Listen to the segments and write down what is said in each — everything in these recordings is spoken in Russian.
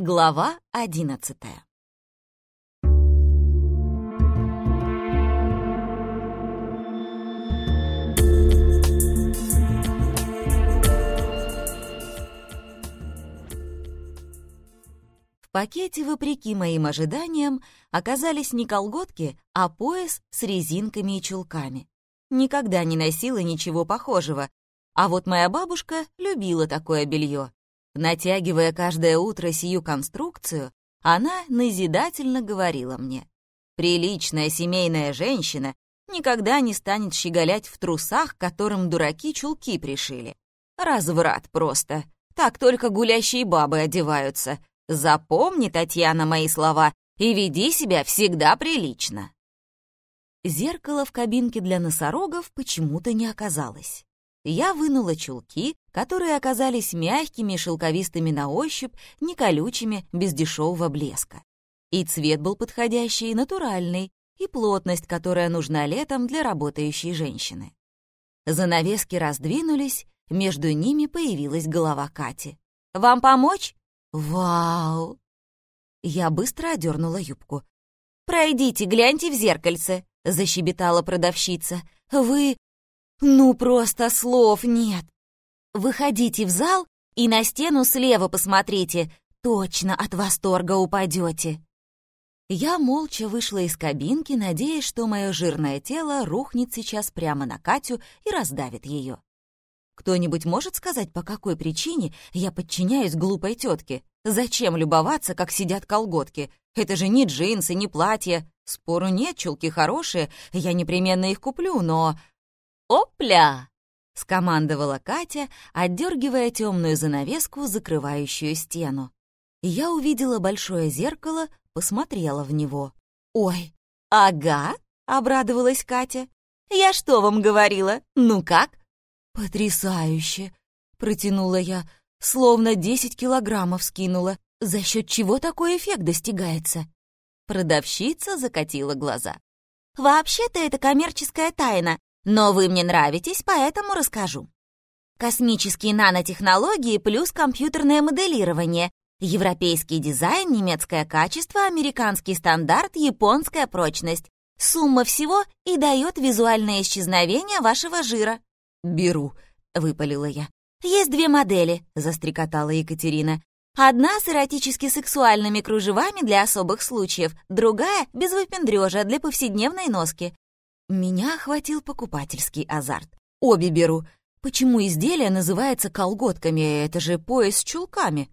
Глава одиннадцатая В пакете, вопреки моим ожиданиям, оказались не колготки, а пояс с резинками и чулками. Никогда не носила ничего похожего, а вот моя бабушка любила такое белье. Натягивая каждое утро сию конструкцию, она назидательно говорила мне. Приличная семейная женщина никогда не станет щеголять в трусах, которым дураки чулки пришили. Разврат просто. Так только гулящие бабы одеваются. Запомни, Татьяна, мои слова и веди себя всегда прилично. Зеркала в кабинке для носорогов почему-то не оказалось. Я вынула чулки, которые оказались мягкими шелковистыми на ощупь, не колючими, без дешевого блеска. И цвет был подходящий, натуральный, и плотность, которая нужна летом для работающей женщины. Занавески раздвинулись, между ними появилась голова Кати. «Вам помочь?» «Вау!» Я быстро одернула юбку. «Пройдите, гляньте в зеркальце», — защебетала продавщица. «Вы... ну просто слов нет. Выходите в зал и на стену слева посмотрите. Точно от восторга упадете». Я молча вышла из кабинки, надеясь, что мое жирное тело рухнет сейчас прямо на Катю и раздавит ее. Кто-нибудь может сказать, по какой причине я подчиняюсь глупой тетке? Зачем любоваться, как сидят колготки? Это же не джинсы, не платье. Спору нет, чулки хорошие, я непременно их куплю, но... «Опля!» — скомандовала Катя, отдергивая темную занавеску, закрывающую стену. Я увидела большое зеркало, посмотрела в него. «Ой, ага!» — обрадовалась Катя. «Я что вам говорила? Ну как?» «Потрясающе!» — протянула я, словно десять килограммов скинула. За счет чего такой эффект достигается? Продавщица закатила глаза. «Вообще-то это коммерческая тайна, но вы мне нравитесь, поэтому расскажу. Космические нанотехнологии плюс компьютерное моделирование, европейский дизайн, немецкое качество, американский стандарт, японская прочность. Сумма всего и дает визуальное исчезновение вашего жира. «Беру», — выпалила я. «Есть две модели», — застрекотала Екатерина. «Одна с эротически-сексуальными кружевами для особых случаев, другая — без выпендрежа для повседневной носки». Меня охватил покупательский азарт. «Обе беру. Почему изделие называется колготками? Это же пояс с чулками».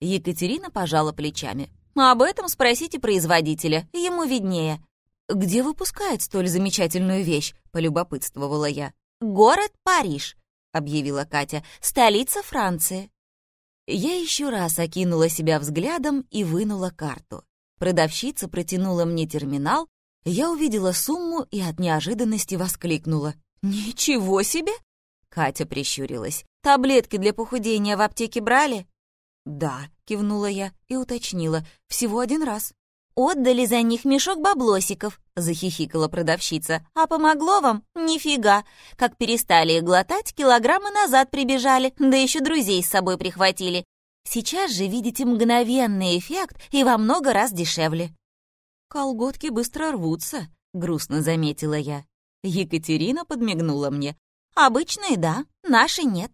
Екатерина пожала плечами. «Об этом спросите производителя, ему виднее». «Где выпускает столь замечательную вещь?» — полюбопытствовала я. «Город Париж», — объявила Катя, — «столица Франции». Я еще раз окинула себя взглядом и вынула карту. Продавщица протянула мне терминал, я увидела сумму и от неожиданности воскликнула. «Ничего себе!» Катя прищурилась. «Таблетки для похудения в аптеке брали?» «Да», — кивнула я и уточнила. «Всего один раз». «Отдали за них мешок баблосиков», — захихикала продавщица. «А помогло вам? Нифига! Как перестали их глотать, килограммы назад прибежали, да еще друзей с собой прихватили. Сейчас же видите мгновенный эффект и во много раз дешевле». «Колготки быстро рвутся», — грустно заметила я. Екатерина подмигнула мне. «Обычные, да, наши нет.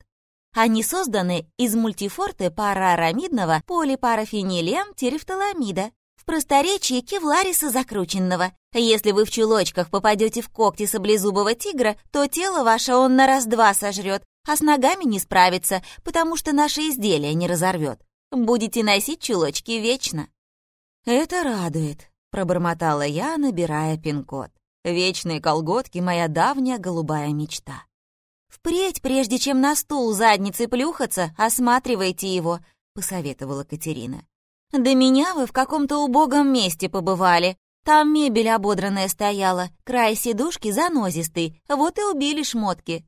Они созданы из мультифорты параарамидного полипарафенилем терефталамида просторечии кевлариса закрученного. Если вы в чулочках попадете в когти саблезубого тигра, то тело ваше он на раз-два сожрет, а с ногами не справится, потому что наше изделие не разорвет. Будете носить чулочки вечно». «Это радует», — пробормотала я, набирая пин-код. «Вечные колготки — моя давняя голубая мечта». «Впредь, прежде чем на стул задницей плюхаться, осматривайте его», — посоветовала Катерина. «До меня вы в каком-то убогом месте побывали. Там мебель ободранная стояла, край сидушки занозистый, вот и убили шмотки.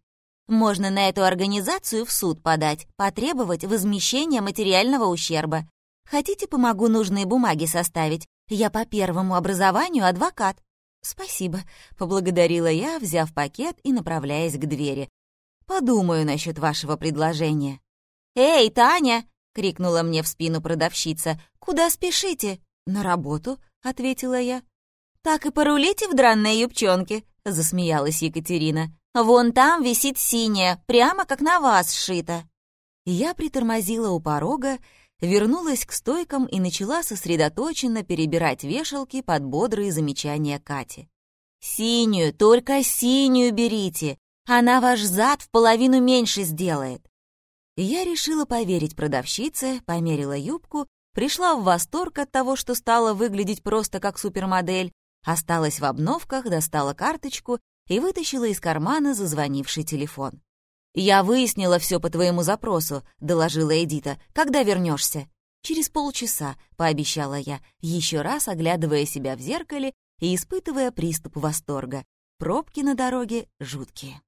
Можно на эту организацию в суд подать, потребовать возмещения материального ущерба. Хотите, помогу нужные бумаги составить? Я по первому образованию адвокат». «Спасибо», — поблагодарила я, взяв пакет и направляясь к двери. «Подумаю насчет вашего предложения». «Эй, Таня!» крикнула мне в спину продавщица. «Куда спешите?» «На работу», — ответила я. «Так и порулите в дранной юбчонке», — засмеялась Екатерина. «Вон там висит синяя, прямо как на вас сшито». Я притормозила у порога, вернулась к стойкам и начала сосредоточенно перебирать вешалки под бодрые замечания Кати. «Синюю, только синюю берите! Она ваш зад в половину меньше сделает!» Я решила поверить продавщице, померила юбку, пришла в восторг от того, что стала выглядеть просто как супермодель, осталась в обновках, достала карточку и вытащила из кармана зазвонивший телефон. «Я выяснила все по твоему запросу», — доложила Эдита. «Когда вернешься? «Через полчаса», — пообещала я, еще раз оглядывая себя в зеркале и испытывая приступ восторга. Пробки на дороге жуткие.